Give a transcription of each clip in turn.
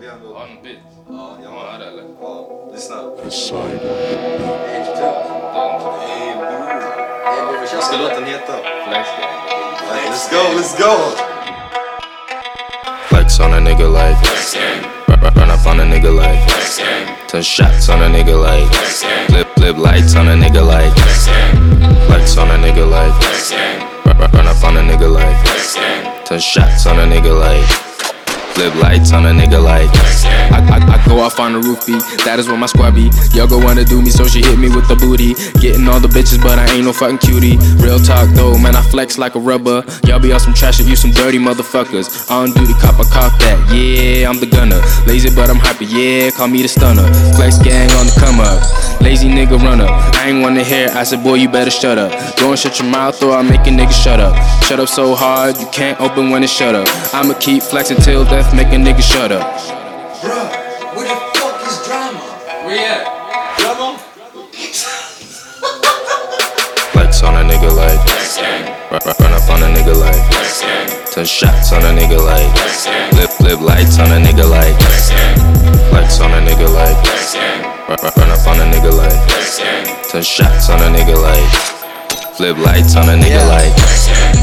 vi ändå... Har en bit? Ja, jag Har har han det eller? Ja, lyssna. Poseidon. Vad ska låten heta? Flex Let's go, let's go! Flex on a nigga like. Run, run, run up on a nigga like. Ten shots on a nigga like. Flip, flip lights on a nigga like. Flex on a nigga like. Run, run, run up on a nigga like. Ten shots on a nigga like. Flip lights on a nigga like. I, I, I go off on the roof beat, that is what my squad be. Y'all go wanna do me, so she hit me with the booty. Getting all the bitches, but I ain't no fucking cutie. Real talk though, man, I flex like a rubber. Y'all be on some trash you some dirty motherfuckers. On duty, cop, I cop that. Yeah, I'm the gunner. Lazy, but I'm hyper. Yeah, call me the stunner. Flex gang Lazy nigga runner. I ain't wanna hear. I said, boy, you better shut up. Go and shut your mouth, or I'll make a nigga shut up. Shut up so hard, you can't open when it shut up. I'ma keep flexing till death, make a nigga shut up. Bruh, where the fuck is drama? Where you at? Drama? Flex on a nigga like. Run, run, run up on a nigga like. Ten shots on a nigga like. Flip, flip lights on a nigga like. Flex on a nigga like. Run, up on a nigga like. Ten shots on a nigga like. Flip lights on a nigga Yeah. like.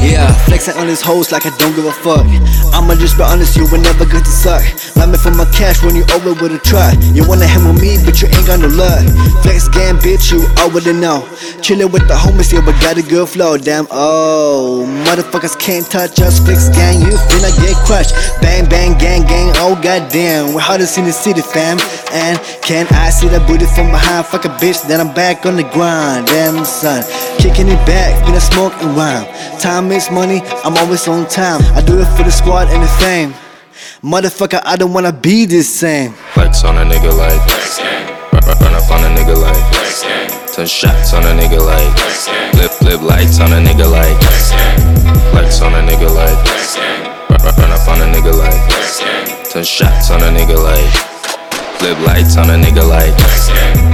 Yeah, flexing on his hoes like I don't give a fuck. I'ma just be honest, you were never good to suck. Love me for my cash when you over with a truck. You wanna hang with me, but you ain't got no luck. Flex gang, bitch, you already know. Chillin' with the homies, yeah, but got a good flow. Damn, oh, motherfuckers can't touch us. Flex gang, you finna get crushed. Bang, bang, gang, gang, oh goddamn. We're hardest in the city, fam. And can I see that booty from behind? Fuck a bitch, then I'm back on the grind. Damn, son, kicking it back, finna smoke and rhyme. Time is money, I'm always on time. I do it for the squad and the fame. Motherfucker, I don't wanna be the same. Flex on a nigga like. Ten shots on a nigga like. Flip, flip lights on a nigga like. Flex on a nigga like. Run, up on a nigga like. Ten shots on a nigga like. Flip lights on a nigga like.